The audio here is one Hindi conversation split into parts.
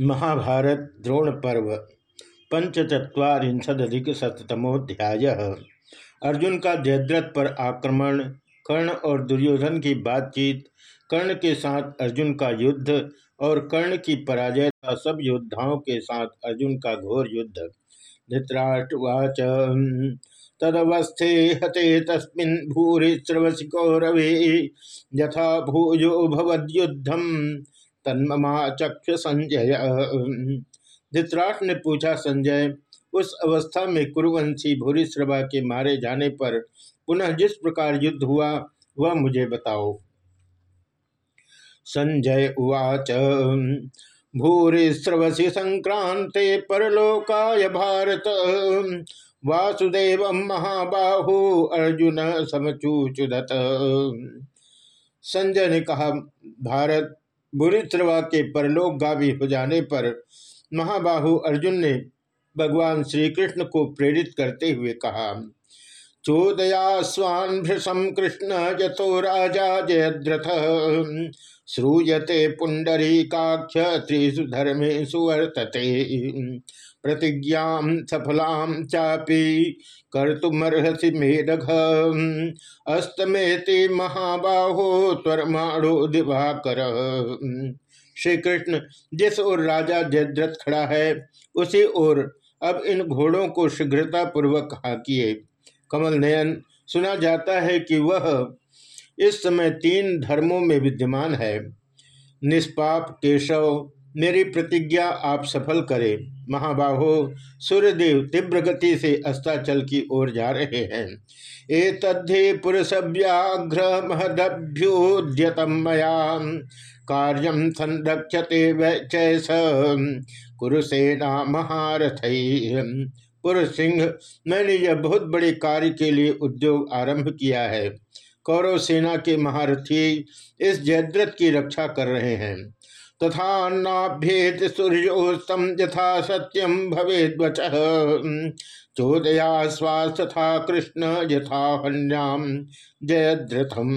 महाभारत द्रोण पर्व पंचचत्वारिशदिकशतमोध्याय अर्जुन का जयद्रथ पर आक्रमण, कर्ण और दुर्योधन की बातचीत, कर्ण के साथ अर्जुन का युद्ध और कर्ण की पराजय का सब योद्धाओं के साथ अर्जुन का घोर युद्ध। धृतराष्ट्रवाच तदवस्थे हते तस्मिन् भूरि स्रवसि कौरवे यथा भूयो भवद्युद्धम। तन्ममा चक्ष संजय धित्राट ने पूछा, संजय, उस अवस्था में कुरुवंशी भूरी श्रभा के मारे जाने पर पुनः जिस प्रकार युद्ध हुआ, वह मुझे बताओ। संजय उवाच भूरिश्रवसी संक्रांते परलोकाय भारत, वासुदेव महाबाहु अर्जुन समचूचुदत। संजय ने कहा, भारत बुरीत्रवा के परलोक गावी हो जाने पर महाबाहु अर्जुन ने भगवान श्री कृष्ण को प्रेरित करते हुए कहा चोदया स्वान भृशम कृष्ण यथो राजा जयद्रथ। श्रूयते पुंडरी काक्ष त्रिषु धर्मे वर्तते। प्रतिज्ञा सफलां चापी कर्तुमर्हसि मेढघ अस्तमेति महाबाहो त्वरमाणो दिवाकर। श्री कृष्ण जिस ओर राजा जयद्रथ खड़ा है, उसी ओर अब इन घोड़ों को शीघ्रता पूर्वक हाकिए कमल नयन, सुना जाता है कि वह इस समय तीन धर्मों में विद्यमान है। निष्पाप, केशव मेरी प्रतिज्ञा आप सफल करें। महाबाहो, सूर्यदेव तीव्र गति से अस्ताचल की ओर जा रहे हैं। ए तद्धि पुरुष व्याघ्र महदभ्युद्यतम मया। कार्यम संरक्षते वैचैस। कुरुसेना महारथ। पुरुष सिंह मैंने यह बहुत बड़े कार्य के लिए उद्योग आरंभ किया है। कौरव सेना के महारथी इस जयद्रथ की रक्षा कर रहे हैं। तथा नाभ्येत सूर्योस्तम यथा सत्यम भवेद्वच। चोदया स्वास्थथा कृष्ण यथा हन्याम जयद्रथम।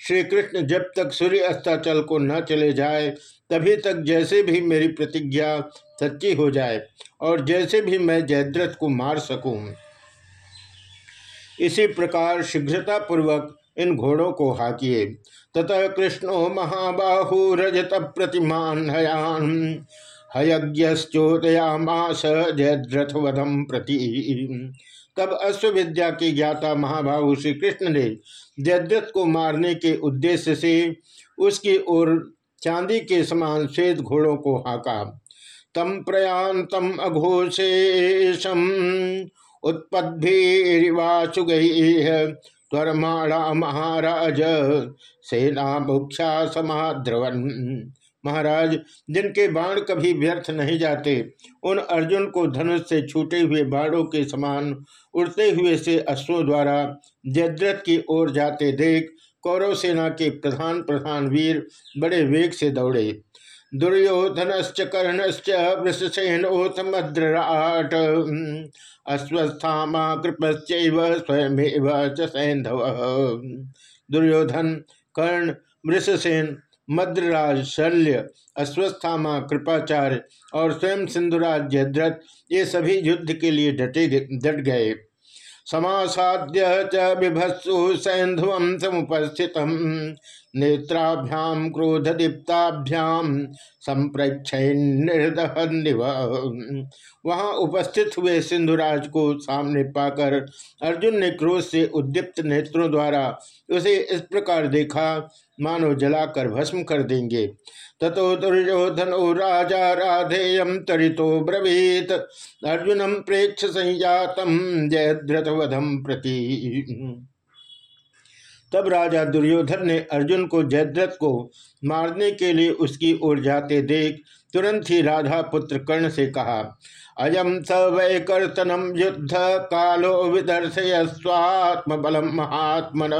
श्री कृष्ण जब तक सूर्य अस्ताचल को न चले जाए, तभी तक जैसे भी मेरी प्रतिज्ञा सच्ची हो जाए और जैसे भी मैं जयद्रथ को मार सकूँ। इसी प्रकार शीघ्रता पूर्वक इन घोड़ों को हाकिए। ततः कृष्णो, महाबाहु, रजत प्रतिमान हयान हयज्ञोदयामास जयद्रथ वधम प्रति। तब अश्वविद्या की ज्ञाता महाबाहु श्री कृष्ण ने जयद्रथ को मारने के उद्देश्य से उसकी ओर चांदी के समान श्वेत घोड़ों को हाका। तम प्रयांतम अघोषेशम है त्वरमाणा महाराज सेना मुख्या समाद्रवन महाराज, जिनके बाण कभी व्यर्थ नहीं जाते, उन अर्जुन को धनुष से छूटे हुए बाणों के समान उड़ते हुए से अश्वों द्वारा जयद्रथ की ओर जाते देख कौरव सेना के प्रधान प्रधान वीर बड़े वेग से दौड़े। दुर्योधनश्च कर्णश्च वृषसेनोथ मद्रराट। अस्वस्थामा कृपश्चैव स्वयमेव च सैंधव दुर्योधन, कर्ण, मृषसेन मद्रराज शल्य अश्वस्थामा कृपाचार्य और स्वयं सिंधुराज, जयद्रथ, ये सभी युद्ध के लिए डटे डट गए। समासाद्य च बिभत्सु समुपस्थित। नेत्राभ्याम क्रोध दीप्ताभ्याम संप्रेक्षिव वहाँ उपस्थित हुए सिंधुराज को सामने पाकर अर्जुन ने क्रोध से उद्दीप्त नेत्रों द्वारा उसे इस प्रकार देखा, मानो जलाकर भस्म कर देंगे। ततो दुर्योधन राजा राधेयम तरितो ब्रवीत। अर्जुनम प्रेक्ष संजातम जयद्रथवधम प्रति। तब राजा दुर्योधन ने अर्जुन को जयद्रथ को मारने के लिए उसकी ओर जाते देख, तुरंत ही राधा पुत्र कर्ण से कहा अयम स वै कर्तनम युद्ध कालो विदर्शय स्वात्म बलम महात्मन।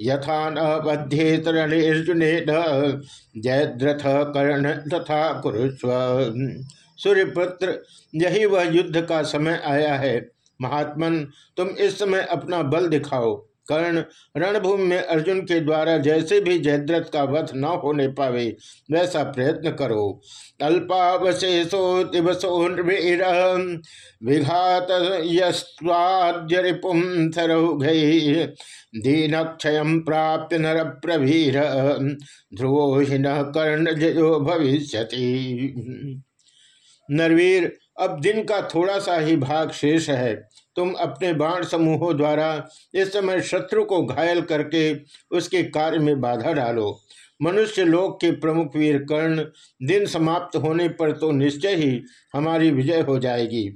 यथा न बध्येतरणेर्जुने जयद्रथ कर्ण तथा कुरुस्व सूर्यपुत्र, यही वह युद्ध का समय आया है। महात्मन, तुम इस समय अपना बल दिखाओ। कर्ण रणभूमि में अर्जुन के द्वारा जैसे भी जयद्रथ का वध न होने पावे, वैसा प्रयत्न करो। अल्पावशेषो दिवसो विघात यस्वाद्यरिपुम सरौघ दीनक्षय प्राप्य नर प्रभीर ध्रुवो हिन कर्ण जयो भविष्य नरवीर, अब दिन का थोड़ा सा ही भाग शेष है। तुम अपने बाण समूहों द्वारा इस समय शत्रु को घायल करके उसके कार्य में बाधा डालो। मनुष्य लोक के प्रमुख वीर कर्ण दिन समाप्त होने पर तो निश्चय ही हमारी विजय हो जाएगी।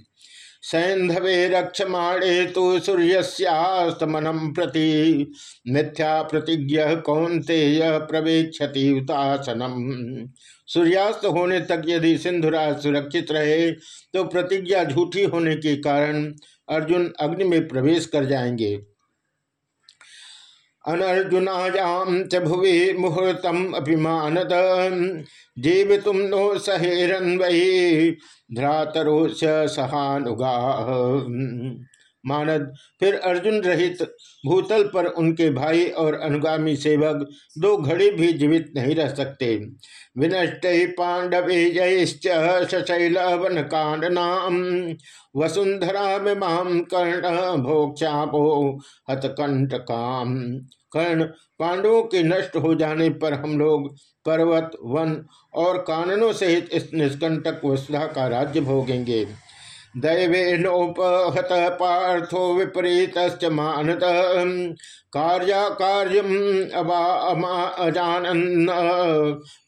सैंधवे रक्षमाणे तो सूर्यस्तमनम प्रति मिथ्या प्रतिज्ञ कौनते प्रवेक्षति उतासनम। सूर्यास्त होने तक यदि सिंधुराज सुरक्षित रहे तो प्रतिज्ञा झूठी होने के कारण अर्जुन अग्नि में प्रवेश कर जाएँगे। अनर्जुनायाम च भुवि मुहूर्तम अभिमानद तुम नो सहेरन्वयी ध्रातरो सहानुगा मानद। फिर अर्जुन रहित भूतल पर उनके भाई और अनुगामी सेवक दो घड़ी भी जीवित नहीं रह सकते। विनष्ट पांडवे जयश्च सशैल वन कांडनाम वसुंधरा में कर्ण भोक्षापो हतकंठ काम कर्ण, पांडवों के नष्ट हो जाने पर हम लोग पर्वत, वन और काननों सहित इस निष्कंटक वसुधा का राज्य भोगेंगे। दैवेनोपहत पार्थो विपरीत मानत कार्य कार्यम अजानन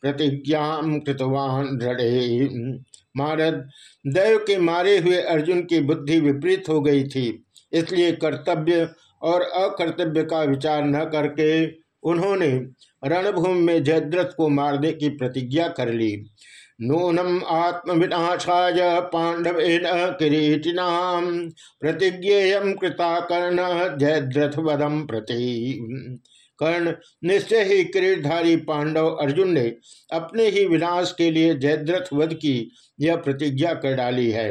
प्रतिज्ञा कृतवान रड़े मारद दैव के मारे हुए अर्जुन की बुद्धि विपरीत हो गई थी, इसलिए कर्तव्य और अकर्तव्य का विचार न करके उन्होंने रणभूमि में जयद्रथ को मारने की प्रतिज्ञा कर ली। नूनम आत्मविनाशाय पांडव किरीटिना प्रतिज्ञेय कृता कर्ण जयद्रथवदम प्रति। कर्ण, निश्चय ही किरीटधारी पांडव अर्जुन ने अपने ही विनाश के लिए जयद्रथ वध की यह प्रतिज्ञा कर डाली है।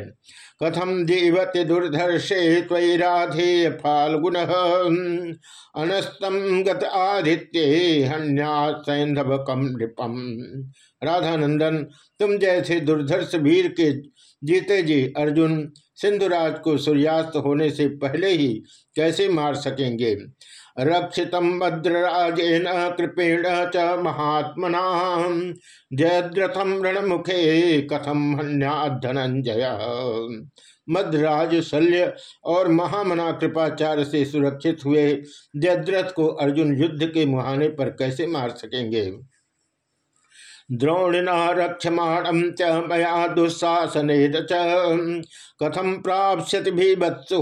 कथम जीवति दुर्धर्षे त्वयि राधे फाल्गुन? अनस्तम गत आदित्य हन्या सैंधवकम नृपम राधानंदन, तुम जैसे दुर्धर्ष वीर के जीते जी अर्जुन, सिंधुराज को सूर्यास्त होने से पहले ही कैसे मार सकेंगे? रक्षित भद्रराजेन कृपेण च महात्मना। जयद्रथम रणमुखे कथम हन्या धनंजय मद्राज शल्य और महामना कृपाचार्य से सुरक्षित हुए जयद्रथ को अर्जुन युद्ध के मुहाने पर कैसे मार सकेंगे? द्रोणिना रक्षमाणम च मया दुस्साहसन कथम प्राप्स्यति भीभत्सु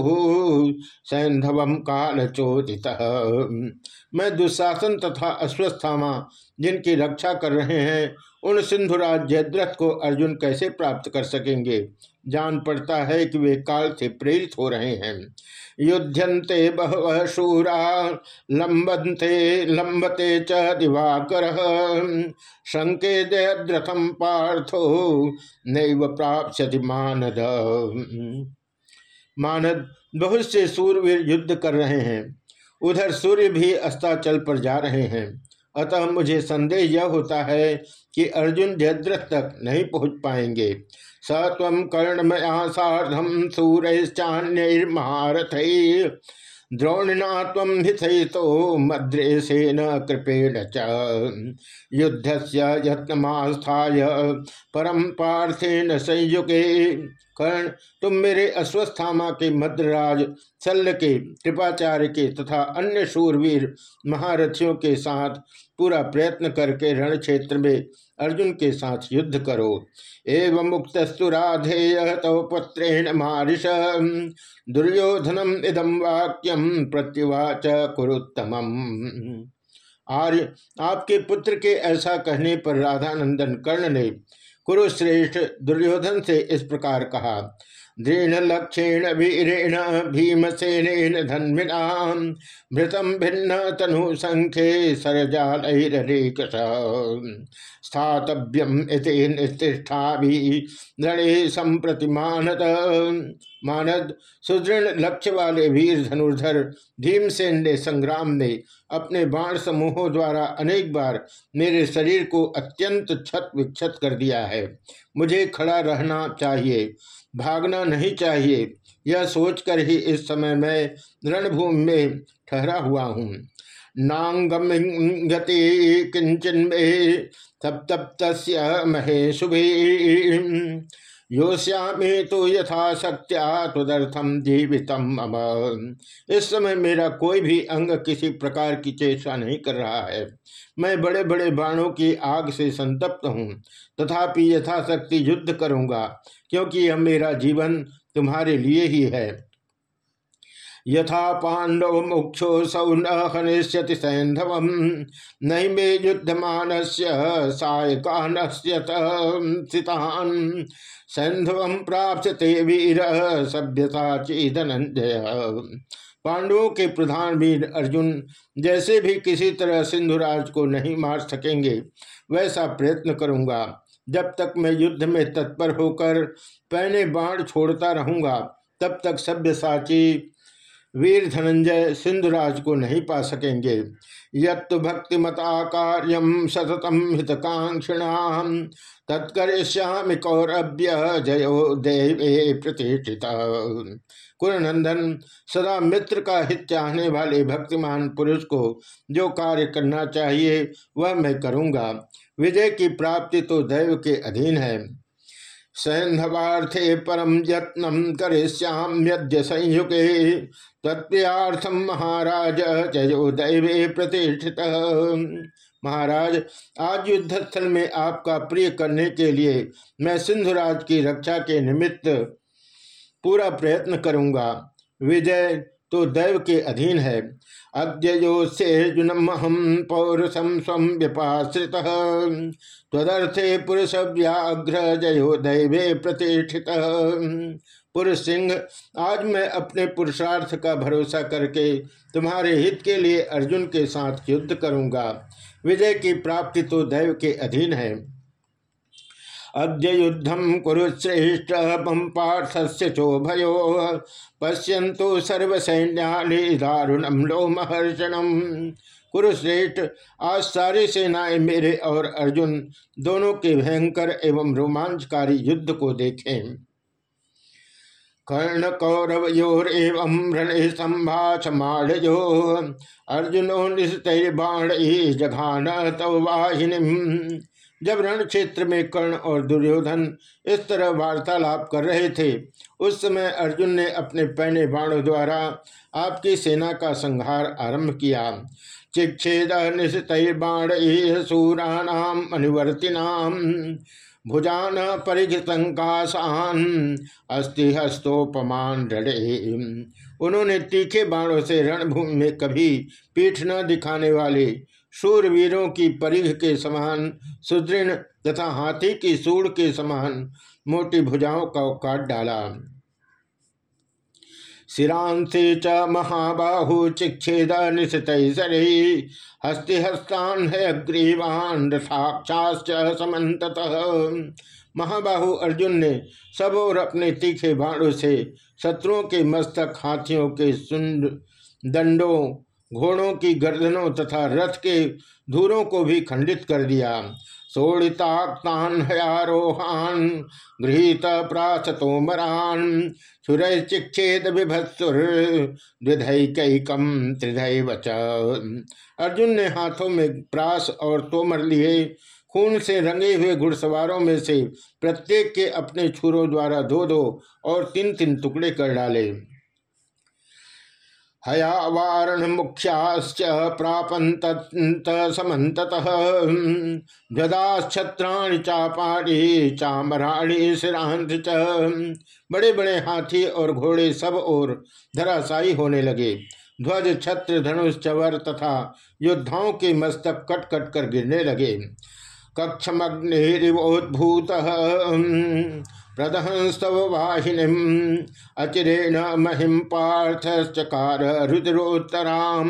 सैंधव काल चोदित मैं दुशासन तथा अश्वस्थामा जिनकी रक्षा कर रहे हैं, उन सिंधुराज जयद्रथ को अर्जुन कैसे प्राप्त कर सकेंगे? जान पड़ता है कि वे काल से प्रेरित हो रहे हैं। युद्धंते बहव शूरा लंबते लंबते च दिवाकर। शंके जयद्रथम पार्थो, नैव प्राप्त मानद। मानद, बहुत से सूर्यवीर युद्ध कर रहे हैं। उधर सूर्य भी अस्ताचल पर जा रहे हैं। अतः मुझे संदेह यह होता है कि अर्जुन जयद्रथ तक नहीं पहुँच पाएँगे। स तम कर्णमया साधम सूरैश्चान्यर्महारथ। द्रोणिना तम हितो मद्रेशेन कृपेण च। से यत्नमास्थाय परम पार्थेन संयुगे। कर्ण, तुम मेरे अश्वस्थामा के मद्रराज, शल्य के, कृपाचार्य के तथा अन्य शूरवीर महारथियों के साथ पूरा प्रयत्न करके रण क्षेत्र में अर्जुन के साथ युद्ध करो। एवं मुक्तस्तु राधेय तव पुत्रेण मारिष। दुर्योधनम इदम वाक्यम प्रत्युवाच कुरुत्तम आर्य, आपके पुत्र के ऐसा कहने पर राधानंदन कर्ण ने कुरुश्रेष्ठ दुर्योधन से इस प्रकार कहा दृढ़ लक्षेण वीरेण भीमसेन धन्विना मृतम भिन्न तनु संख्ये सरजालरेक स्थातव्यम निष्ठा भी णे संप्रतिमानत मानद सुदृढ़ लक्ष्य वाले वीर धनुर्धर भीमसेन ने संग्राम में अपने बाण समूहों द्वारा अनेक बार मेरे शरीर को अत्यंत छत विक्षत कर दिया है। मुझे खड़ा रहना चाहिए। भागना नहीं चाहिए। यह सोचकर ही इस समय मैं रणभूमि में ठहरा हुआ हूँ। नांगम गति किंचन में तप तप महे शुभे योश्यामे तो यथा शक्त्या तदर्थम जीवितम अम। इस समय मेरा कोई भी अंग किसी प्रकार की चेष्टा नहीं कर रहा है। मैं बड़े बड़े बाणों की आग से संतप्त हूँ। तथापि यथाशक्ति युद्ध करूँगा, क्योंकि यह मेरा जीवन तुम्हारे लिए ही है। यथा पांडव मुक्षो सौ न हनिष्यति सैंधव नहीं मे युद्धमान सायकान सैंधव प्राप्त ते वीर सभ्यता ची धनंजय पांडवों के प्रधान वीर अर्जुन जैसे भी किसी तरह सिंधुराज को नहीं मार सकेंगे, वैसा प्रयत्न करूँगा। जब तक मैं युद्ध में तत्पर होकर पहने बाण छोड़ता रहूँगा, तब तक सभ्य साची वीर धनंजय सिंधुराज को नहीं पा सकेंगे। यत्तु भक्तिमता कार्यम सततम हितकांक्षिणाम तत्करिष्यामि कौरभ्य जयो देवे प्रतिष्ठित। कुरनंदन सदा मित्र का हित चाहने वाले भक्तिमान पुरुष को जो कार्य करना चाहिए, वह मैं करूँगा। विजय की प्राप्ति तो दैव के अधीन है। सैंधवार्थे परम यत्नम करिष्याम्यद्य संयुगे। तत्व्यार्थम महाराज, जयो दैवे प्रतिष्ठित। महाराज, आज युद्ध स्थल में आपका प्रिय करने के लिए मैं सिंधुराज की रक्षा के निमित्त पूरा प्रयत्न करूँगा। विजय तो दैव के अधीन है। अद्योसेजुनम हम पौरुषम स्व व्यपाश्रित। तदर्थे पुरुष व्याघ्र जयो दैवे प्रतिष्ठित। पुरुष सिंह, आज मैं अपने पुरुषार्थ का भरोसा करके तुम्हारे हित के लिए अर्जुन के साथ युद्ध करूँगा। विजय की प्राप्ति तो दैव के अधीन है। अद्य युद्धम कुरुश्रेष्ठ, मम पार्थस्य चोभयो। पश्यंतु सर्वसैन्यानि दारुणम लोमहर्षणम। कुरुश्रेष्ठ आज सारी सेनाएँ मेरे और अर्जुन दोनों के भयंकर एवं रोमांचकारी युद्ध को देखें। कर्ण कौरव योर एवं रण संभाषमाणयो अर्जुनो निस्तैर्बाण जघान तव वाहिनी। जब रण क्षेत्र में कर्ण और दुर्योधन इस तरह वार्तालाप कर रहे थे, उस समय अर्जुन ने अपने पहने बाणों द्वारा आपकी सेना का संहार आरंभ किया। चिक्षेद निशित बाण सूराणाम अनुवर्तिनाम भुजान परिघसंकाशान अस्थि हस्तोपमान रड़े उन्होंने तीखे बाणों से रणभूमि में कभी पीठ न दिखाने वाले शूरवीरों की परिघ के समान, सुदृढ़ तथा हाथी की सूढ़ के समान मोटी भुजाओं का काट डाला। शिरांसे च महाबाहु चिक्षेद निशित हस्ति हस्तान है अग्रीवान रथाक्षाश्च समत महाबाहु अर्जुन ने सब और अपने तीखे बाणों से शत्रुओं के मस्तक, हाथियों के सुंड दंडों, घोड़ों की गर्दनों तथा रथ के धूरों को भी खंडित कर दिया। सोड़िताक्तान हयारोहान गृहित प्राथ तोमरान सुरय चिक्षेद विभत्सुर द्विधैकम त्रिधय वच अर्जुन ने हाथों में प्रास और तोमर लिए, खून से रंगे हुए घुड़सवारों में से प्रत्येक के अपने छुरों द्वारा दो दो और तीन तीन टुकड़े कर डाले। हयावारण मुख्याश्च प्रापंत समत ध्वदाक्षत्राणि चापाड़ी चामराणी सिरांत च। बड़े बड़े हाथी और घोड़े सब और धराशायी होने लगे। ध्वज, छत्र, धनुष, चवर तथा योद्धाओं के मस्तक कट कट कर गिरने लगे। कक्षमग्निरिवोद्भूत प्रदहंस्तव वाहिनी अचिरेण महिम पार्थश्चकार रुद्रोत्तराम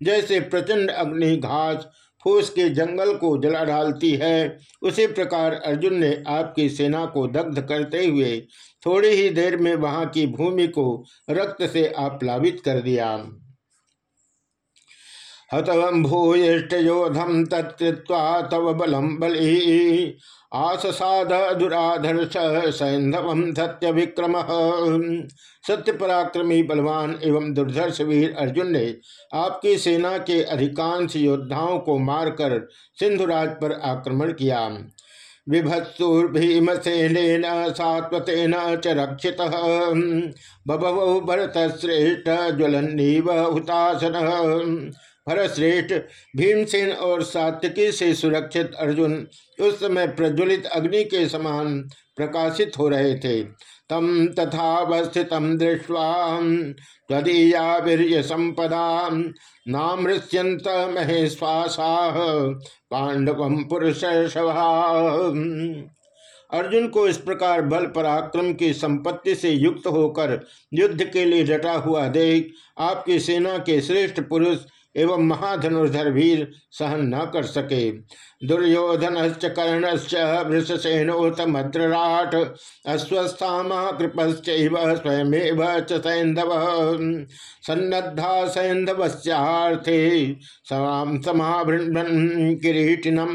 जैसे प्रचंड अग्नि घास फूस के जंगल को जला डालती है, उसी प्रकार अर्जुन ने आपकी सेना को दग्ध करते हुए थोड़ी ही देर में वहाँ की भूमि को रक्त से आप्लावित कर दिया। हतवम भूयिष्टयोधम तत्वा तव बलम बलि। आससाद दुराधर्ष सैंधवम सत्य विक्रम सत्य पराक्रमी बलवान एवं दुर्धर्ष वीर अर्जुन ने आपकी सेना के अधिकांश योद्धाओं को मारकर सिंधुराज पर आक्रमण किया। बिभत्सुर्भीमसेन सात्वतेन च रक्षित। बभव भरत श्रेष्ठ ज्वलन्नीव हुतासन भरतश्रेष्ठ भीमसेन और सात्यकी से सुरक्षित अर्जुन उस समय प्रज्वलित अग्नि के समान प्रकाशित हो रहे थे। तम तथावस्थित दृष्टवा तदीया वीर संपदा नामृत्यंत महेश्वासा पांडव पुरुष अर्जुन को इस प्रकार बल पराक्रम की संपत्ति से युक्त होकर युद्ध के लिए डटा हुआ देख आपकी सेना के श्रेष्ठ पुरुष एवं महाधनुर्धर वीर सहन न कर सके। दुर्योधन कर्णश्च, वृषसेनोत, मद्रराट अस्वस्थामा कृपश्च स्वयमेव च सैंधव सन्नद्धा सैंधवस्थे समाभृण्वन किरीटिनम।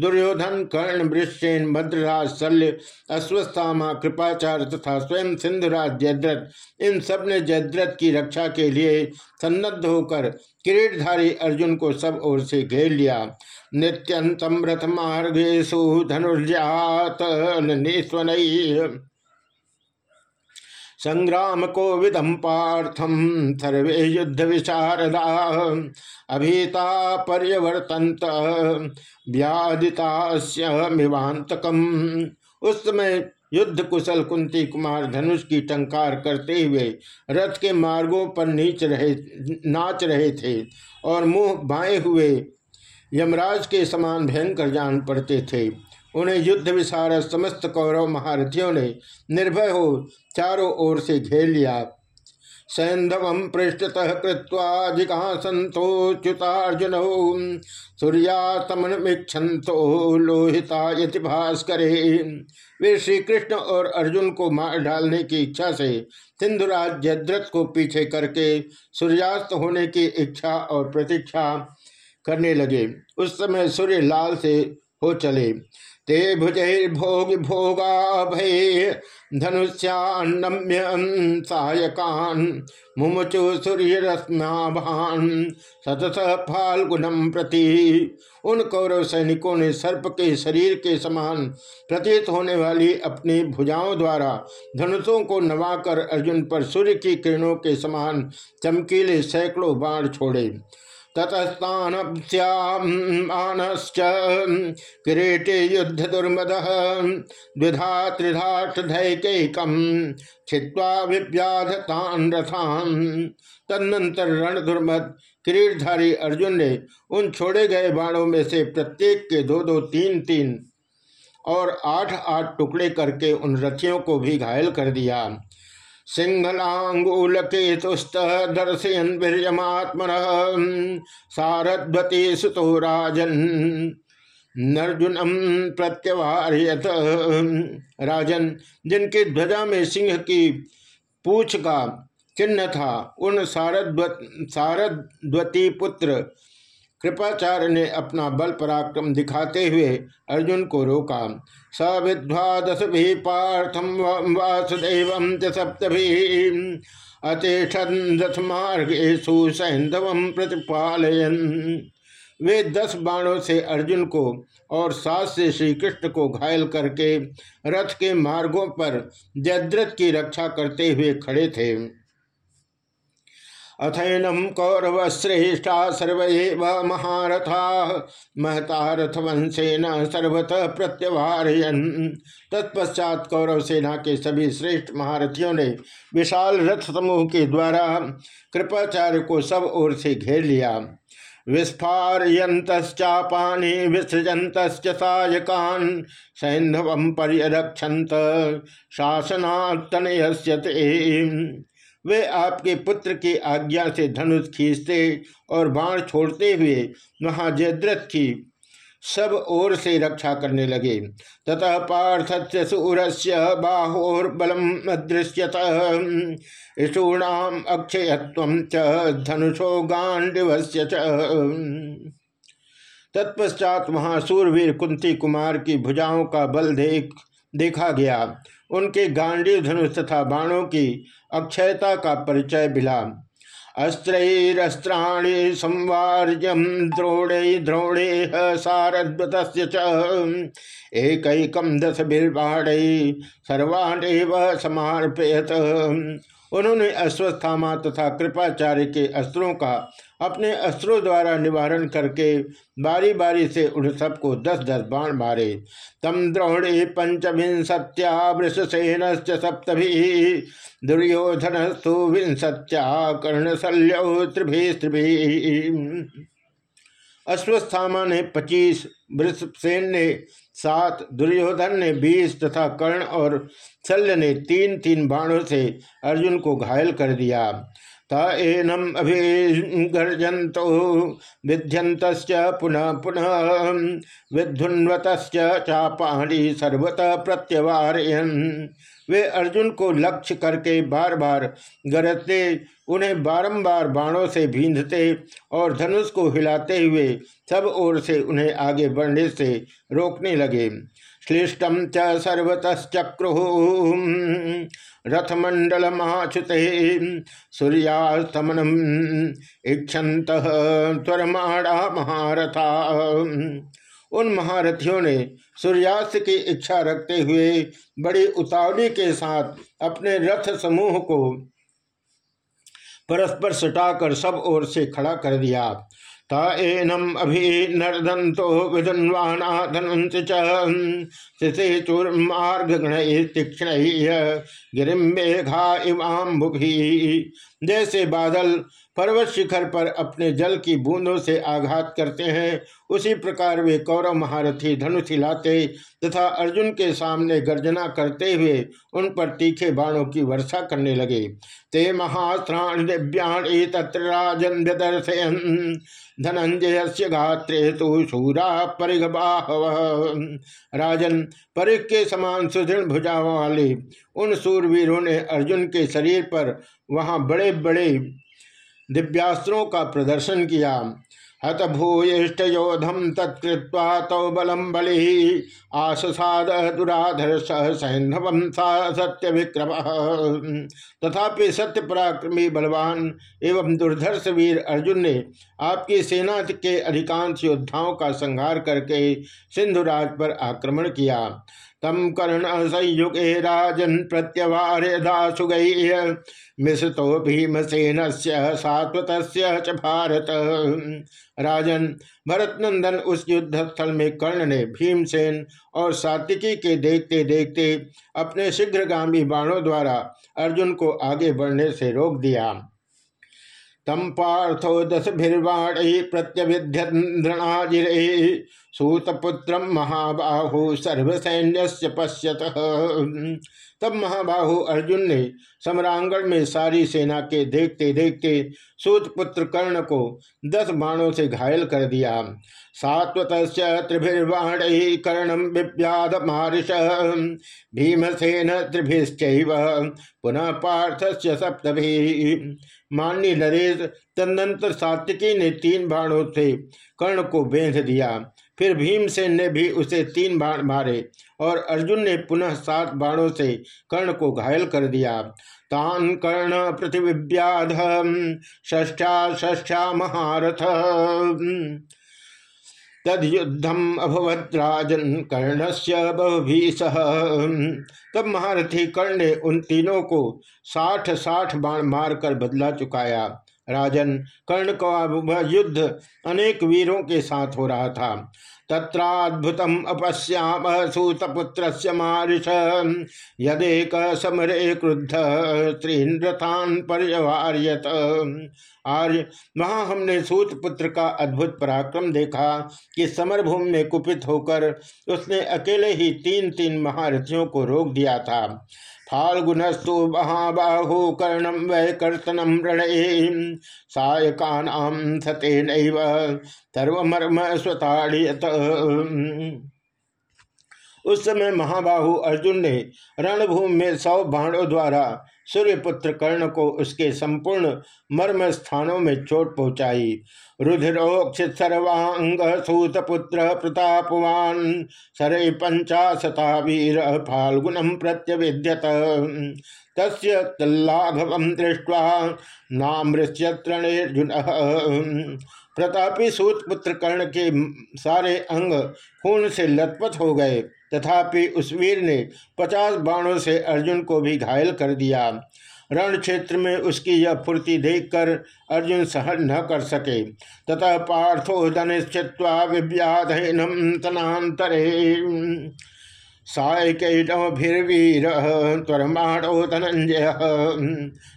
दुर्योधन कर्ण वृषेन भद्रराज शल्य, अश्वस्थामा कृपाचार्य तथा स्वयं सिंधुराज जयद्रथ, इन सबने जयद्रथ की रक्षा के लिए सन्नद्ध होकर किरीटधारी अर्जुन को सब ओर से घेर लिया। नित्यंतम रथ मार्गेशु धनुर्जात संग्राम को विदम पार्थम सर्वे युद्ध विशारदा अभीता पर्यवर्तंत व्यादितास्यमिवांतकम उस समय युद्ध कुशल कुंती कुमार धनुष की टंकार करते हुए रथ के मार्गों पर नीच रहे, नाच रहे थे और मुँह बाएँ हुए यमराज के समान भयंकर जान पड़ते थे। उन्हें युद्ध विशारद समस्त कौरव महारथियों ने निर्भय हो चारों ओर से घेर लिया। सैंधव पृष्ठतः कृत्वा जिकासंतोच्युतार्जुन सूर्यातमनमीक्षंतो लोहिता यति भास्करे। वे श्री कृष्ण और अर्जुन को मार डालने की इच्छा से सिंधुराज जद्रथ को पीछे करके सूर्यास्त होने की इच्छा और प्रतीक्षा करने लगे। उस समय सूर्य लाल से हो चले। ते भुजैर्भोग भोगा भय धनुष्यान्नम्य सायकान मुमुचु सूर्य रश्माभान सतत फाल्गुनम प्रति। उन कौरव सैनिकों ने सर्प के शरीर के समान प्रतीत होने वाली अपनी भुजाओं द्वारा धनुषों को नवाकर अर्जुन पर सूर्य की किरणों के समान चमकीले सैकड़ों बाण छोड़े। ततस्तानश्च किरीटे युद्ध दुर्मद द्विधा त्रिधाष्टैकम छिवा विव्याधतान रथान। तदनंतर रण दुर्मद किरीटधारी अर्जुन ने उन छोड़े गए बाणों में से प्रत्येक के दो दो तीन तीन और आठ आठ टुकड़े करके उन रथियों को भी घायल कर दिया। सिंहलांगूलकेतुस्त दर्शयन वीरमात्मन सारद्वती सुतो राजन नर्जुनम प्रत्यवार्यत। राजन, जिनकी ध्वजा में सिंह की पूछ का चिन्ह था, उन सारद्वत सारद्वती पुत्र कृपाचार्य ने अपना बल पराक्रम दिखाते हुए अर्जुन को रोका। स विद्वादश भी पार्थम वासुदेव सप्त भी अतिष्ठन मार्गेशु सैंधव प्रतिपालयन। वे दस बाणों से अर्जुन को और सात से श्री कृष्ण को घायल करके रथ के मार्गों पर जयद्रथ की रक्षा करते हुए खड़े थे। अथैनम कौरव श्रेष्ठा सर्व महारथा। महता रथवंशेन सर्वतः प्रत्यवारयन। तत्पश्चात कौरव सेना के सभी श्रेष्ठ महारथियों ने विशाल रथ समूह के द्वारा कृपाचार्य को सब ओर से घेर लिया। विस्फारयंतश्चापानि विसृजंत सायकान सैंधव पर्यरक्षत शासनातनयस्य वे आपके पुत्र की आज्ञा से धनुष खींचते और बाण छोड़ते हुए वहाँ जयद्रथ की सब ओर से रक्षा करने लगे। ततः पार्थस्य सूरस्य बाहोर्बलम अदृश्यत। ईशूणाम अक्षयत्व च धनुषो गांडिवस्य तत्पश्चात वहाँ सूरवीर कुंती कुमार की भुजाओं का बल देख देखा गया। उनके गांडी धनुष तथा बाणों की अक्षयता का परिचय बिला अस्त्रैरस्त्राणि संवार्यम द्रोणे द्रोणे सारद्वत एक दस बिर्बाणे सर्वाण्व समर्पयत। उन्होंने अश्वस्थामा तथा कृपाचार्य के अस्त्रों का अपने अस्त्रों द्वारा निवारण करके बारी बारी से उन सबको दस दस बाण मारे। तम द्रोणे पंचविंशत्या वृषसेन सप्तभि, दुर्योधन सुविंशत्या कर्णशल्यो त्रिभी त्रिभी। अश्वस्थामा ने पच्चीस, वृषसेन ने सात, दुर्योधन ने बीस तथा कर्ण और शल्य ने तीन तीन बाणों से अर्जुन को घायल कर दिया। एनम अभिगर्जंतो विध्यंत पुनः पुनः विध्वत चापाणी सर्वतः प्रत्यवारयन। वे अर्जुन को लक्ष्य करके बार बार गरजते, उन्हें बारंबार बाणों से भींधते और धनुष को हिलाते हुए सब ओर से उन्हें आगे बढ़ने से रोकने लगे। श्लिष्टम च सर्वतश्चक्रु रथमंडल महाच्युते सूर्यास्तमनम इक्षत त्वरमाणा महारथा। उन महारथियों ने सूर्यास्त की इच्छा रखते हुए बड़ी उतावली के साथ अपने रथ समूह को परस्पर सटाकर सब ओर से खड़ा कर दिया। एनम अभिनर्दंतो विधन्वाना धनंत चिसे चूर्मार्गण तीक्षण गिरिम मेघा इमाम जैसे बादल पर्वत शिखर पर अपने जल की बूंदों से आघात करते हैं, उसी प्रकार वे कौरव महारथी धनुष हिलाते तथा अर्जुन के सामने गर्जना करते हुए उन पर तीखे बाणों की वर्षा करने लगे। ते महास्त्राण दिव्याणी तत्र राजन व्यदर्शयन। धनंजय से गात्रे तो शूरा परिघबाहव। राजन, परिघ के समान सुदृढ़ भुजा वाले उन सूरवीरों ने अर्जुन के शरीर पर वहाँ बड़े बड़े दिव्यास्त्रों का प्रदर्शन किया। हत भूयिष्ठयोधम तत्कृत्वा तौ बलम बलि आससाद दुराधर सह सैन्धव सत्य विक्रम तथापि सत्य पराक्रमी बलवान एवं दुर्धर्ष वीर अर्जुन ने आपकी सेना के अधिकांश योद्धाओं का संहार करके सिंधुराज पर आक्रमण किया। तम कर्ण संयुगे राजन प्रत्यवार दासुग मिश्रतो भीमसेन सात्वत भारत। राजन भरतनंदन उस युद्ध स्थल में कर्ण ने भीमसेन और सात्विकी के देखते देखते अपने शीघ्रगामी बाणों द्वारा अर्जुन को आगे बढ़ने से रोक दिया। तम पार्थो दस भिर्वाण प्रत्यभिध्यद्रणाजिरे सूतपुत्र महाबाहु सर्वसैन्य पश्यत। तब महाबाहु अर्जुन ने सम्रांगण में सारी सेना के देखते देखते सूतपुत्र कर्ण को दस बाणों से घायल कर दिया। सात्वत त्रिभिर्वाण कर्णम विव्याध मारिश भीमसेन त्रिभिश्च पुनः पार्थ से सप्तभी। मान्य नरेश, तदनंतर सात्विकी ने तीन बाणों से कर्ण को बेंध दिया। फिर भीमसेन ने भी उसे तीन बाण मारे और अर्जुन ने पुनः सात बाणों से कर्ण को घायल कर दिया। तान कर्ण पृथ्व्याध ष्ठा ष्ठा महारथ। तदयुद्धम अभवत राजन कर्ण से बहुभीष तब महारथी कर्ण ने उन तीनों को साठ साठ बाण मारकर बदला चुकाया। राजन, कर्ण का युद्ध अनेक वीरों के साथ हो रहा था। तत्राद्भुतम अपश्याम सूतपुत्र मारिष। यदेक समरे क्रुद्ध त्रीन रथान पर्यवार्यत। आर्य, वहाँ हमने सूत पुत्र का अद्भुत पराक्रम देखा कि समरभूमि में कुपित होकर उसने अकेले ही तीन तीन महारथियों को रोक दिया था। फाल्गुनस्तु महाबाहु कर्णम वै कर्तनम सायका सायकानाम सते सर्वमर्म स्वताड़ियत उस समय महाबाहु अर्जुन ने रणभूमि में सौ बाणों द्वारा सूर्यपुत्र कर्ण को उसके संपूर्ण मर्म स्थानों में चोट पहुंचाई। रुधिरोक्षित सर्वांग सूतपुत्र प्रतापवान सरे पंचाशता वीर फाल्गुनम प्रत्यविद्यत। तस्य तल्लाघवम दृष्ट्वा नामृत्यत्रणेर्जुन प्रतापी सूतपुत्र कर्ण के सारे अंग खून से लथपथ हो गए। तथापि उस वीर ने पचास बाणों से अर्जुन को भी घायल कर दिया। रण क्षेत्र में उसकी यह फूर्ति देखकर अर्जुन सहन न कर सके। तथा पार्थो धनिश्चित्वा विव्याधनम तनातरे। सायकैरभिर्वीर त्वरमाणो धनंजय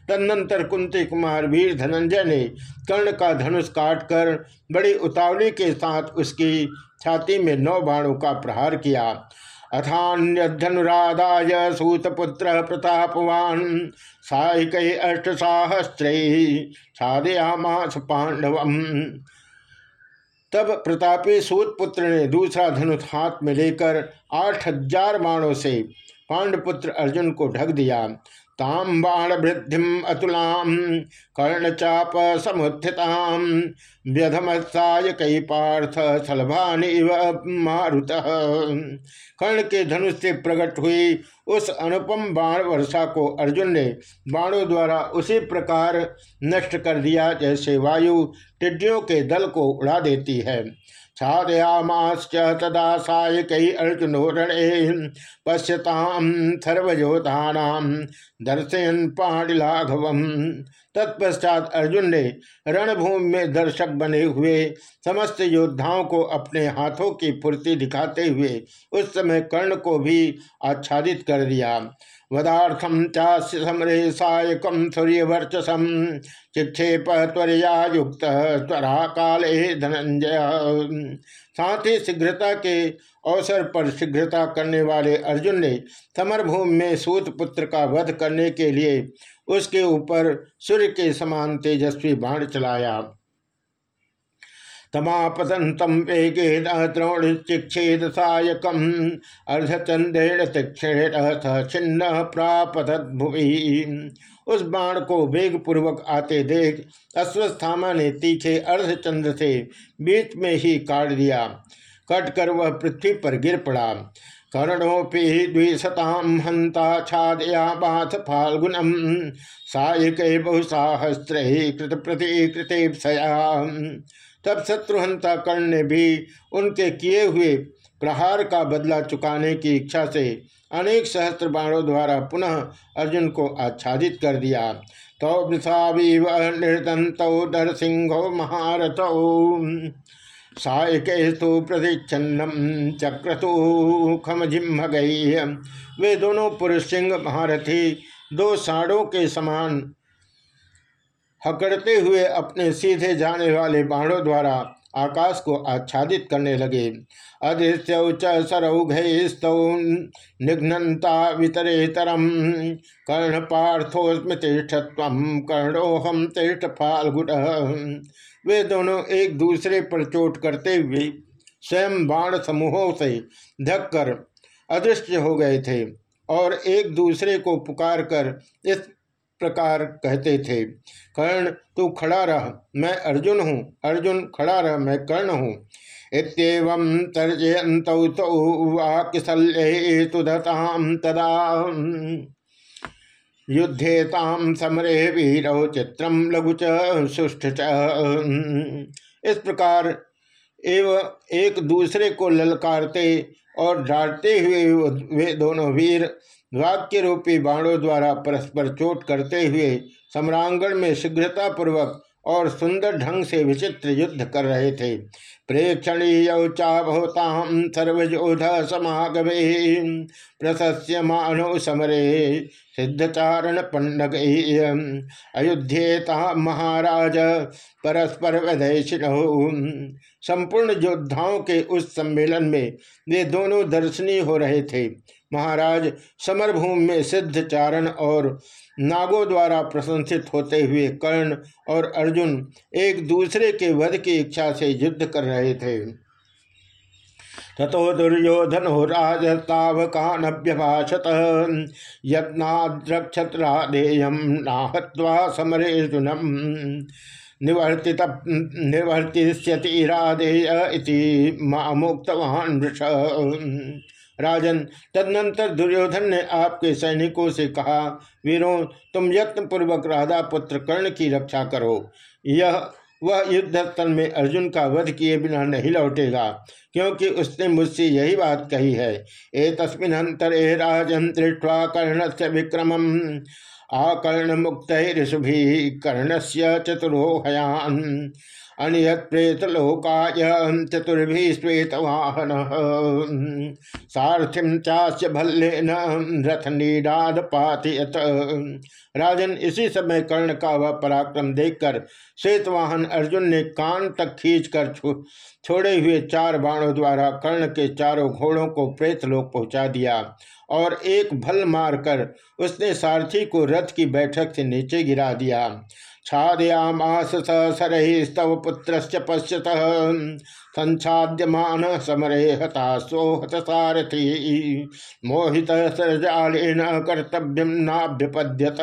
तदनंतर कुंती कुमार वीर धनंजय ने कर्ण का धनुष काटकर बड़ी उतावली के साथ उसकी छाती में नौ बाणों का प्रहार किया। अथान्यधनुराधाय सूतपुत्र प्रतापवान, सायक अष्टसाहस्त्र छादयामास पांडव तब प्रतापी सूतपुत्र ने दूसरा धनुष हाथ में लेकर आठ हज़ार बाणों से पांडपुत्र अर्जुन को ढक दिया। ताम बाण वृद्धि अतुलाम कर्णचाप समुत्थिताम व्यधमत्साय कई पार्थ सलभानि मारुत। कर्ण के धनुष से प्रकट हुई उस अनुपम बाण वर्षा को अर्जुन ने बाणों द्वारा उसी प्रकार नष्ट कर दिया जैसे वायु टिड्डियों के दल को उड़ा देती है। छादयामाश्च तदा सायकै अर्जुनो रणे पश्यताम सर्वयोधानाम दर्शयन पाणिलाघवम तत्पश्चात अर्जुन ने रणभूमि में दर्शक बने हुए समस्त योद्धाओं को अपने हाथों की फुर्ती दिखाते हुए उस समय कर्ण को भी आच्छादित कर दिया। वदार्थम चास्य समरे सायकम चिक्षेप त्वरया युक्त त्वरा काले धनंजय साथ ही शीघ्रता के अवसर पर शीघ्रता करने वाले अर्जुन ने समरभूमि में सूत पुत्र का वध करने के लिए उसके ऊपर सूर्य के समान तेजस्वी बाण चलाया। तमापतंतम वेगेन द्रोणिचिक्षेद सायकम अर्धचंद्रेण तीक्षेण छिन्न प्रापतत भुवि उस बाण को वेग पूर्वक आते देख अश्वस्थामा ने तीखे अर्धचंद्र से बीच में ही काट दिया। कटकर वह पृथ्वी पर गिर पड़ा। कर्णोपि द्विशताम हंता छादया बाथ फाल्गुनम। सायक बहुसाहस्र कृत प्रतिकृतेपया तब शत्रुहंता कर्ण ने भी उनके किए हुए प्रहार का बदला चुकाने की इच्छा से अनेक सहस्त्र बाणों द्वारा पुनः अर्जुन को आच्छादित कर दिया। तो वृथावीव निर्दंत दर सिंह महारथ। सायकेस्तु प्रतिच्छन्नम चक्रतु खमजिम गई वे दोनों पुरुष सिंह महारथी दो साड़ों के समान हकड़ते हुए अपने सीधे जाने वाले बाणों द्वारा आकाश को आच्छादित करने लगे। अदृश्य सरौघस्तौ निघ्नता वितरेतरम कर्ण पार्थोस्मृतिष्ठत्व कर्णोहम तिष्ठ फाल्गुट वे दोनों एक दूसरे पर चोट करते हुए स्वयं बाण समूहों से धक्कर अदृश्य हो गए थे और एक दूसरे को पुकार कर इस प्रकार कहते थे। कर्ण, तू खड़ा रह, मैं अर्जुन हूँ। अर्जुन खड़ा रह, मैं कर्ण हूँ। इतम तर्जयंत तदा युद्धेताम समरे चित्रम लघु सुष्ठ इस प्रकार एवं एक दूसरे को ललकारते और डांटते हुए वे दोनों वीर वाक्य रूपी बाणों द्वारा परस्पर चोट करते हुए सम्रांगण में शीघ्रता पूर्वक और सुंदर ढंग से विचित्र युद्ध कर रहे थे। प्रेक्षणीय चाभूताम सर्वजोध समागमे। प्रशस्य मानो समरे। सिद्धचारण पंडग अयोध्येता महाराज, परस्पर वैदेशिन। संपूर्ण योद्धाओं के उस सम्मेलन में वे दोनों दर्शनीय हो रहे थे। महाराज समरभूमि में सिद्ध चारण और नागों द्वारा प्रशंसित होते हुए कर्ण और अर्जुन एक दूसरे के वध की इच्छा से युद्ध कर रहे थे। तथो दुर्योधन राजतावकानभ्यभाषत यत्नाद्रक्षत्रादेयम नाहत्वा समरेजुनम निवर्तित निवर्तिष्यतिरादेय इति मामुक्तवान वृष। राजन। तदनंतर दुर्योधन ने आपके सैनिकों से कहा, वीरों, तुम यत्न पूर्वक राधा पुत्र कर्ण की रक्षा करो। यह, वह युद्ध स्थल में अर्जुन का वध किए बिना नहीं लौटेगा, क्योंकि उसने मुझसे यही बात कही है। ए तस्मिन अंतरे राजन दृष्टवा कर्ण से विक्रम आकर्ण मुक्त ऋषुभि कर्ण से चतुरोहयान। अनियत प्रेत लोकाय चतुर्भि श्वेत वाहन सारथिम चास्य भल्लेन रथ नीडाद पातियत राजन इसी समय कर्ण का वह पराक्रम देखकर श्वेतवाहन अर्जुन ने कान तक खींच कर छोड़े हुए चार बाणों द्वारा कर्ण के चारों घोड़ों को प्रेत लोक पहुँचा दिया और एक भल मारकर उसने सारथी को रथ की बैठक से नीचे गिरा दिया। छादयामास स सरहिस्तव पुत्र पश्यत। संछाद्यमान समरे हता सोहत सारथि मोहित सरजालेन कर्तव्यम नाभ्यपद्यत।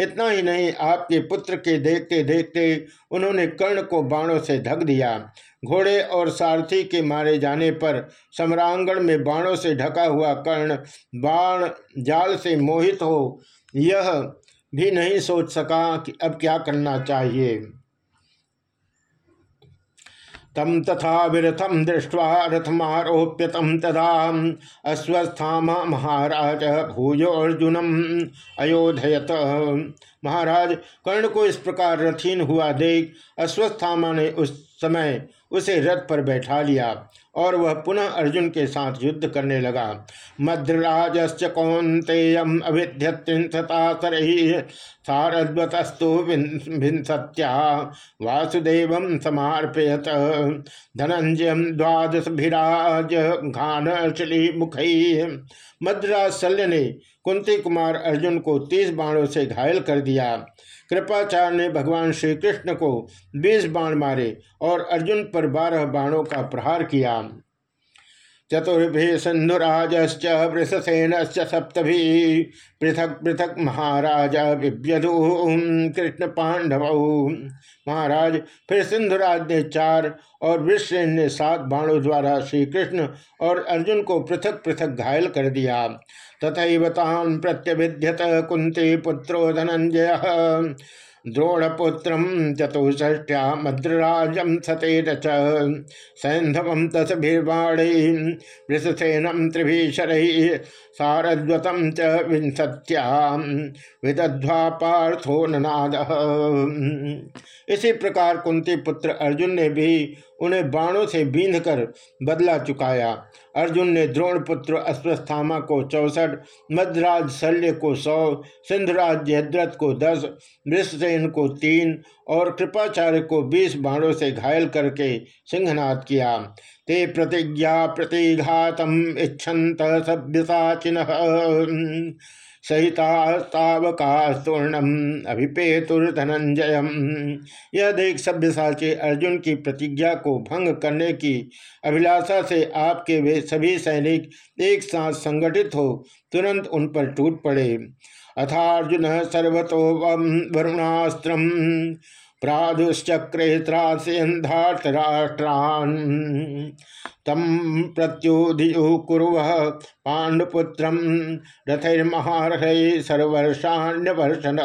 इतना ही नहीं, आपके पुत्र के देखते देखते उन्होंने कर्ण को बाणों से ढक दिया। घोड़े और सारथी के मारे जाने पर सम्रांगण में बाणों से ढका हुआ कर्ण बाण जाल से मोहित हो। यह भी नहीं सोच सका कि अब क्या करना चाहिए। तम तथा विरथम दृष्टवा रथमारोप्यतम तदा अस्वस्थाम महाराज भूयो अर्जुनम अयोधयत। महाराज, कर्ण को इस प्रकार रथीन हुआ देख अश्वस्थामा ने उस समय उसे रथ पर बैठा लिया और वह पुनः अर्जुन के साथ युद्ध करने लगा। मद्रराजश्च कौंतेयम वासुदेव समर्पयत धनंजय द्वादश भिराज घान मुख मद्राज शल्य ने कुंती कुमार अर्जुन को तीस बाणों से घायल कर दिया। कृपाचार्य ने भगवान श्री कृष्ण को बीस बाण मारे और अर्जुन पर बारह बाणों का प्रहार किया। चतुर्भि सिंधुराजश्च वृषसेन सप्तभी पृथक पृथक महाराज विव्यधु कृष्ण पांडव महाराज, फिर सिंधुराज ने चार और वृषसेन ने सात बाणों द्वारा श्री कृष्ण और अर्जुन को पृथक पृथक घायल कर दिया। तथा तान प्रत्यभिध्यत कुंती पुत्रो धनंजय। द्रोणपुत्र चतुष्ठ्या मद्रराज सतेर सैंधव तसभिर्वाणे वृषसेनम त्रिभीषर सारद्वतम च विंशत्या विदध्वा पार्थो ननाद। इसी प्रकार कुंती पुत्र अर्जुन ने भी उन्हें बाणों से बींध कर बदला चुकाया। अर्जुन ने द्रोण पुत्र अश्वस्थामा को चौसठ, मद्राज शल्य को सौ, सिंधराज जयद्रथ को दस वृषसेन को तीन और कृपाचार्य को बीस बाणों से घायल करके सिंहनाद किया। ते प्रतिज्ञा प्रतिघातम इच्छन्त सभ्यसाचिन सहितावका स्वर्णम अभिपेतुर्धनंजय यह देख सभ्यसाची अर्जुन की प्रतिज्ञा को भंग करने की अभिलाषा से आपके वे सभी सैनिक एक साथ संगठित हो, तुरंत उन पर टूट पड़े। अथार्जुन सर्वतो वरुणास्त्र प्रादुश्चक्रे तम प्रत्योधियु कुरु पांडुपुत्र रथैर्महारह सर्वर्षाण्यवर्षण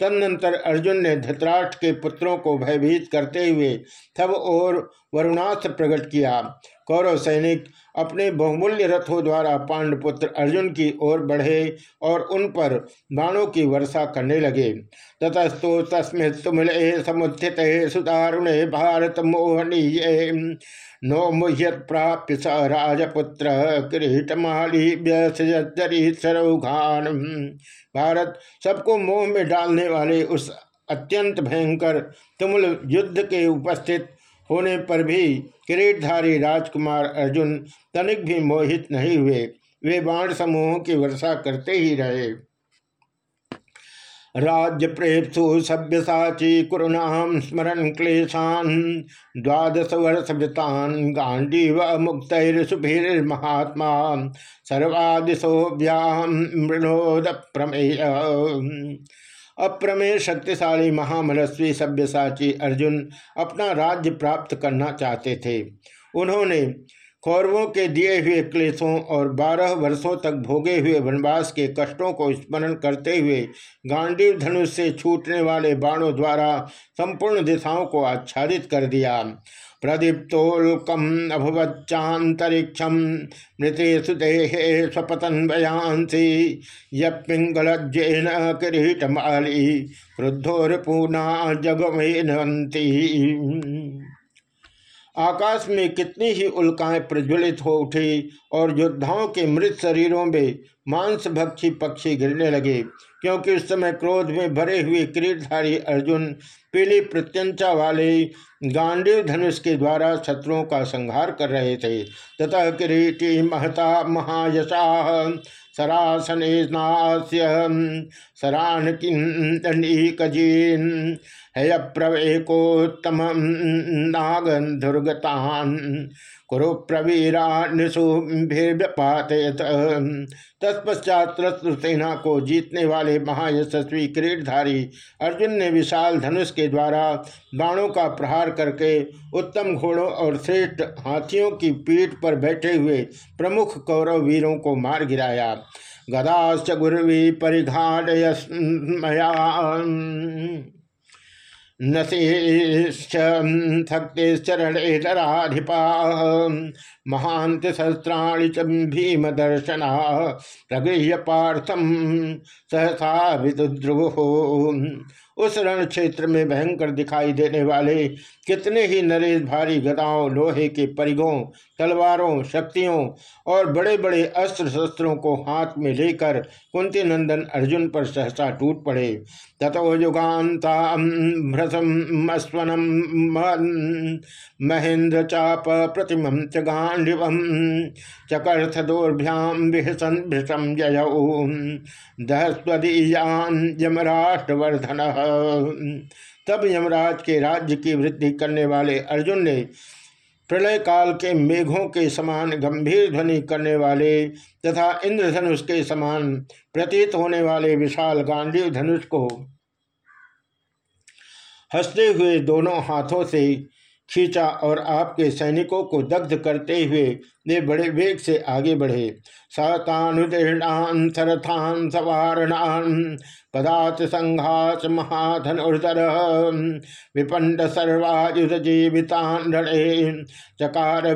तदनंतर अर्जुन ने धृतराष्ट्र के पुत्रों को भयभीत करते हुए सब और वरुणास्त्र प्रकट किया। कौरव सैनिक अपने बहुमूल्य रथों द्वारा पांडपुत्र अर्जुन की ओर बढ़े और उन पर बाणों की वर्षा करने लगे। ततस्तु तस्मित समुत्थित सुदारुण भारत मोहनीय। नो मुह्यत प्राप्य स राजपुत्र किरीटमाली सरोघान भारत सबको मोह में डालने वाले उस अत्यंत भयंकर तुमुल युद्ध के उपस्थित होने पर भी किरीटधारी राजकुमार अर्जुन तनिक भी मोहित नहीं हुए। वे बाण समूहों की वर्षा करते ही रहे। राज्य प्रेप्सु सभ्य साची कुरुनाम स्मरण क्लेशान द्वादश वर्ष वृतान गांडीव मुक्त सुभीर महात्मा सर्वादिशो व्याम मृणोद प्रमेय अप्रमेय शक्तिशाली महामनस्वी सभ्यसाची अर्जुन अपना राज्य प्राप्त करना चाहते थे। उन्होंने कौरवों के दिए हुए क्लेशों और बारह वर्षों तक भोगे हुए वनवास के कष्टों को स्मरण करते हुए गांडीव धनुष से छूटने वाले बाणों द्वारा संपूर्ण दिशाओं को आच्छादित कर दिया। प्रदीप्तोल्कम अभुवच्चातरिक्षम मृतेषु देहे स्वपतन भयांसी यपिंगलज्जेन किरीटमाली क्रुद्धोरपूना जगमेनवंती आकाश में कितनी ही उल्काएँ प्रज्वलित हो उठी और योद्धाओं के मृत शरीरों में मांस भक्षी पक्षी गिरने लगे, क्योंकि उस समय क्रोध में भरे हुए किरीटधारी अर्जुन, पीली प्रत्यंचा वाले गांडीव धनुष के द्वारा शत्रुओं का संहार कर रहे थे। ततः किरीटी महता महायशा सरासने सरान किजीन हय प्रवेकोत्तम नागन नागंधुर्गतान कुरु प्रवीरा निशुभिर्व्यपातयत तत्पश्चात सेना को जीतने वाले महायशस्वी किरीटधारी अर्जुन ने विशाल धनुष के द्वारा बाणों का प्रहार करके उत्तम घोड़ों और श्रेष्ठ हाथियों की पीठ पर बैठे हुए प्रमुख कौरव वीरों को मार गिराया। गदाश्च गुरवी परिघाटयस्मया नशक्तिश्चरणेधराधिपा महांत शस्त्राणि च दर्शना प्रगृह्य पार्थम सहसा विदुद्रुव उस रण क्षेत्र में भयंकर दिखाई देने वाले, कितने ही नरेश भारी गदाओं, लोहे के परिगों तलवारों, शक्तियों और बड़े बड़े अस्त्र शस्त्रों को हाथ में लेकर कुंती नंदन अर्जुन पर सहसा टूट पड़े। तथो युगान्ता भ्रसम महेंद्र चाप प्रतिम च चकर्थ दोर्भ्याम विहसन भृषम जय दहस्वदीयान यमराष्ट्रवर्धन। तब यमराज के राज्य की वृद्धि करने वाले अर्जुन ने प्रलय काल के मेघों के समान गंभीर ध्वनि करने वाले तथा इंद्रधनुष के समान प्रतीत होने वाले विशाल गांडीव धनुष को हँसते हुए दोनों हाथों से खींचा और आपके सैनिकों को दग्ध करते हुए वे बड़े वेग से आगे बढ़े। सतानुदीर्णान सरथान, सवारणान महाधनुर्धर विपंड सर्वायुध जीवितान चकार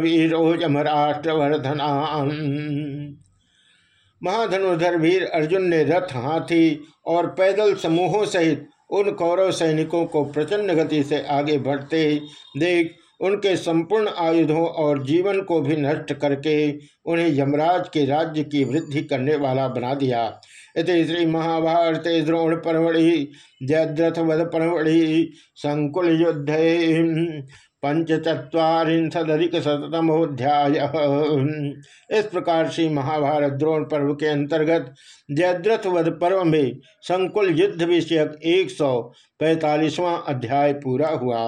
महाधनुर्धर वीर अर्जुन ने रथ हाथी और पैदल समूहों सहित उन कौरव सैनिकों को प्रचंड गति से आगे बढ़ते देख, उनके संपूर्ण आयुधों और जीवन को भी नष्ट करके उन्हें यमराज के राज्य की वृद्धि करने वाला बना दिया। इति श्री महाभारत द्रोण परवड़ी जयद्रथ वध परवड़ी संकुल युद्ध पंचचत्वारिशदिक शतमोध्याय इस प्रकार से महाभारत द्रोण पर्व के अंतर्गत जयद्रथ वध पर्व में संकुल युद्ध विषयक एक सौ पैंतालीसवां अध्याय पूरा हुआ।